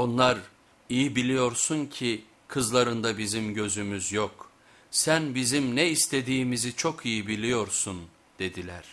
Onlar iyi biliyorsun ki kızlarında bizim gözümüz yok. Sen bizim ne istediğimizi çok iyi biliyorsun dediler.